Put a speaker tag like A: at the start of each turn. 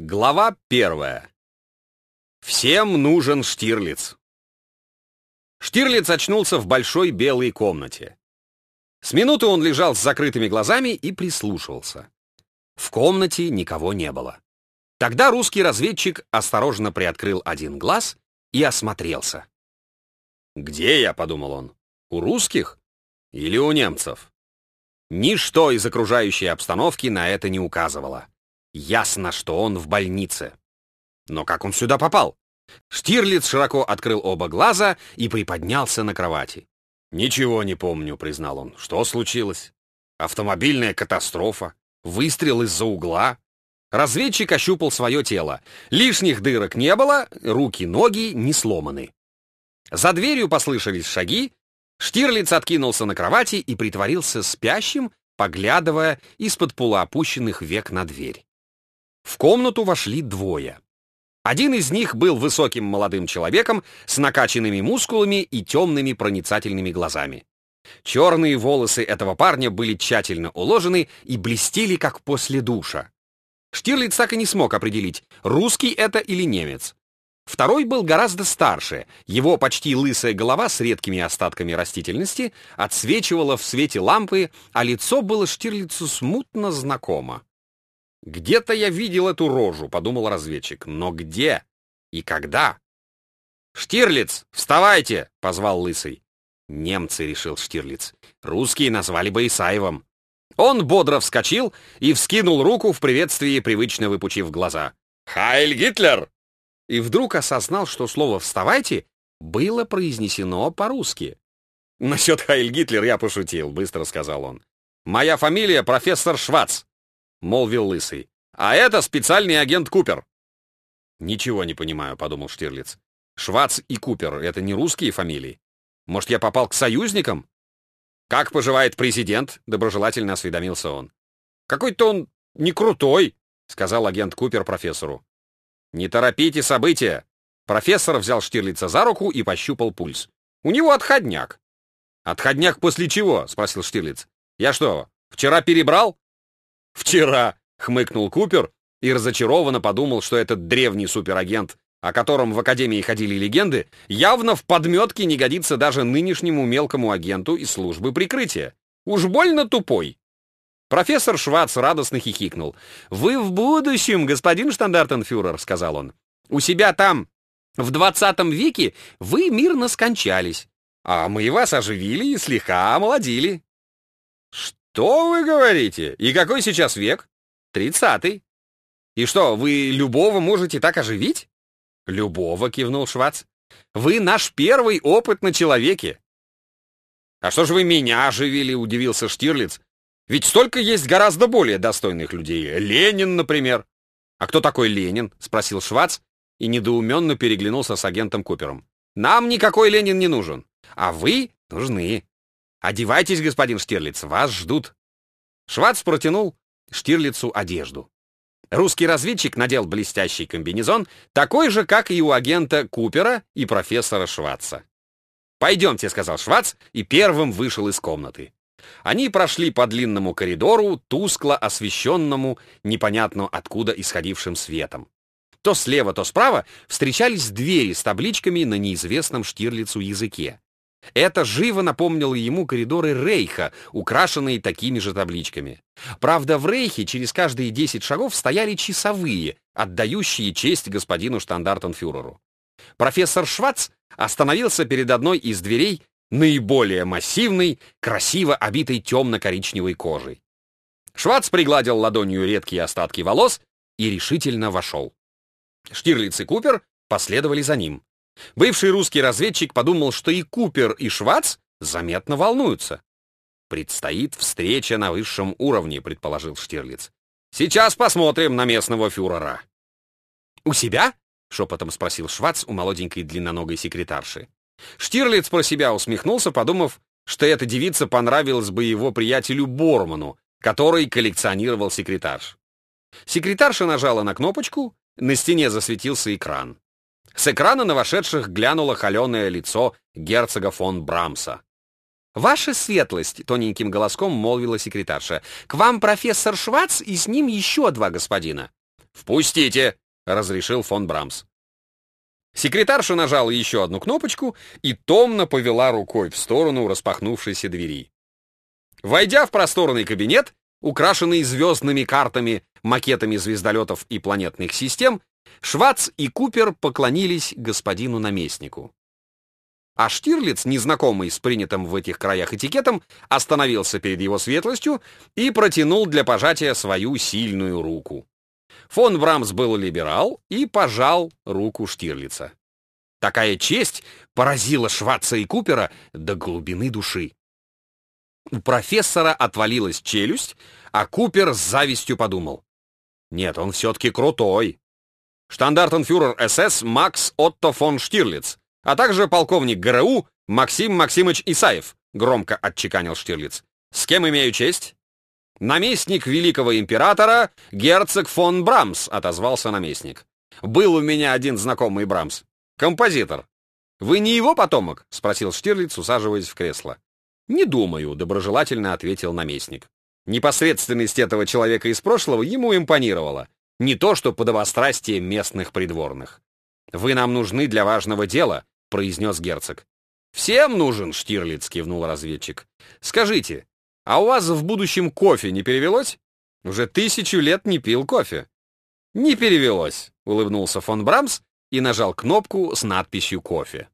A: Глава первая. Всем нужен Штирлиц. Штирлиц очнулся в большой белой комнате. С минуты он лежал с закрытыми глазами и прислушивался. В комнате никого не было. Тогда русский разведчик осторожно приоткрыл один глаз и осмотрелся. «Где я?» — подумал он. «У русских? Или у немцев?» Ничто из окружающей обстановки на это не указывало. Ясно, что он в больнице. Но как он сюда попал? Штирлиц широко открыл оба глаза и приподнялся на кровати. «Ничего не помню», — признал он. «Что случилось? Автомобильная катастрофа? Выстрел из-за угла?» Разведчик ощупал свое тело. Лишних дырок не было, руки, ноги не сломаны. За дверью послышались шаги. Штирлиц откинулся на кровати и притворился спящим, поглядывая из-под полуопущенных век на дверь. В комнату вошли двое. Один из них был высоким молодым человеком с накачанными мускулами и темными проницательными глазами. Черные волосы этого парня были тщательно уложены и блестели, как после душа. Штирлиц так и не смог определить, русский это или немец. Второй был гораздо старше, его почти лысая голова с редкими остатками растительности отсвечивала в свете лампы, а лицо было Штирлицу смутно знакомо. «Где-то я видел эту рожу», — подумал разведчик. «Но где и когда?» «Штирлиц, вставайте!» — позвал Лысый. «Немцы», — решил Штирлиц. «Русские назвали бы Исаевым». Он бодро вскочил и вскинул руку в приветствии, привычно выпучив глаза. «Хайль Гитлер!» И вдруг осознал, что слово «вставайте» было произнесено по-русски. «Насчет Хайль Гитлер я пошутил», — быстро сказал он. «Моя фамилия профессор Швац. — молвил Лысый. «А это специальный агент Купер». «Ничего не понимаю», — подумал Штирлиц. «Швац и Купер — это не русские фамилии? Может, я попал к союзникам?» «Как поживает президент?» — доброжелательно осведомился он. «Какой-то он не крутой», — сказал агент Купер профессору. «Не торопите события!» Профессор взял Штирлица за руку и пощупал пульс. «У него отходняк». «Отходняк после чего?» — спросил Штирлиц. «Я что, вчера перебрал?» «Вчера», — хмыкнул Купер и разочарованно подумал, что этот древний суперагент, о котором в Академии ходили легенды, явно в подметке не годится даже нынешнему мелкому агенту из службы прикрытия. Уж больно тупой. Профессор Швац радостно хихикнул. «Вы в будущем, господин штандартенфюрер», — сказал он. «У себя там, в двадцатом веке, вы мирно скончались, а мы вас оживили и слегка омолодили». «Что вы говорите? И какой сейчас век?» «Тридцатый». «И что, вы любого можете так оживить?» «Любого», — кивнул Швац. «Вы наш первый опыт на человеке». «А что же вы меня оживили?» — удивился Штирлиц. «Ведь столько есть гораздо более достойных людей. Ленин, например». «А кто такой Ленин?» — спросил Швац и недоуменно переглянулся с агентом Купером. «Нам никакой Ленин не нужен, а вы нужны». «Одевайтесь, господин Штирлиц, вас ждут». Швац протянул Штирлицу одежду. Русский разведчик надел блестящий комбинезон, такой же, как и у агента Купера и профессора Шваца. «Пойдемте», — сказал Швац, и первым вышел из комнаты. Они прошли по длинному коридору, тускло освещенному, непонятно откуда исходившим светом. То слева, то справа встречались двери с табличками на неизвестном Штирлицу языке. Это живо напомнило ему коридоры Рейха, украшенные такими же табличками. Правда, в Рейхе через каждые 10 шагов стояли часовые, отдающие честь господину штандартенфюреру. Профессор Швац остановился перед одной из дверей, наиболее массивной, красиво обитой темно-коричневой кожей. Швац пригладил ладонью редкие остатки волос и решительно вошел. Штирлиц и Купер последовали за ним. Бывший русский разведчик подумал, что и Купер, и Швац заметно волнуются. «Предстоит встреча на высшем уровне», — предположил Штирлиц. «Сейчас посмотрим на местного фюрера». «У себя?» — шепотом спросил Швац у молоденькой длинноногой секретарши. Штирлиц про себя усмехнулся, подумав, что эта девица понравилась бы его приятелю Борману, который коллекционировал секретарш. Секретарша нажала на кнопочку, на стене засветился экран. С экрана на вошедших глянуло холеное лицо герцога фон Брамса. «Ваша светлость», — тоненьким голоском молвила секретарша, — «к вам профессор Швац и с ним еще два господина». «Впустите!» — разрешил фон Брамс. Секретарша нажала еще одну кнопочку и томно повела рукой в сторону распахнувшейся двери. Войдя в просторный кабинет, украшенный звездными картами, макетами звездолетов и планетных систем, Швац и Купер поклонились господину наместнику. А Штирлиц, незнакомый с принятым в этих краях этикетом, остановился перед его светлостью и протянул для пожатия свою сильную руку. Фон Брамс был либерал и пожал руку Штирлица. Такая честь поразила Шваца и Купера до глубины души. У профессора отвалилась челюсть, а Купер с завистью подумал. Нет, он все-таки крутой. Штандартенфюрер СС Макс Отто фон Штирлиц, а также полковник ГРУ Максим Максимович Исаев, громко отчеканил Штирлиц. С кем имею честь? Наместник великого императора, герцог фон Брамс, отозвался наместник. Был у меня один знакомый Брамс. Композитор. Вы не его потомок? Спросил Штирлиц, усаживаясь в кресло. «Не думаю», — доброжелательно ответил наместник. Непосредственность этого человека из прошлого ему импонировала. Не то, что подобострастие местных придворных. «Вы нам нужны для важного дела», — произнес герцог. «Всем нужен», — Штирлиц кивнул разведчик. «Скажите, а у вас в будущем кофе не перевелось? Уже тысячу лет не пил кофе». «Не перевелось», — улыбнулся фон Брамс и нажал кнопку с надписью «Кофе».